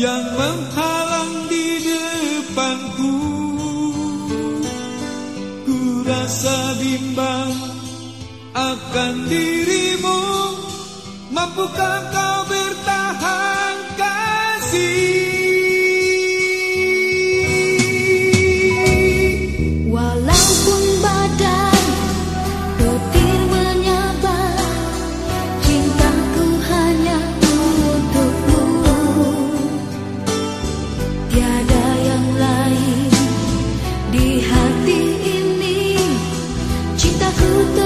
yang menghalang di depanku. Ku rasa bimbang akan dirimu. Mampukah kau you